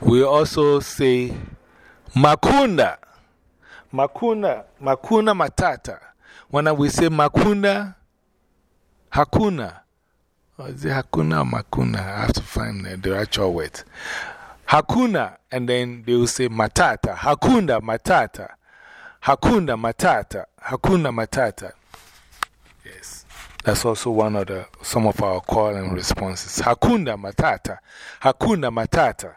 We also say Makunda. Makuna, Makuna Matata. When we say Makunda, Hakuna. Or is it Hakuna or Makuna? I have to find the, actual word. Hakuna, and then they will say Matata. Hakunda Matata. Hakunda Matata. Hakuna Matata. Yes. That's also one of the, some of our call and responses. Hakunda Matata. Hakunda Matata.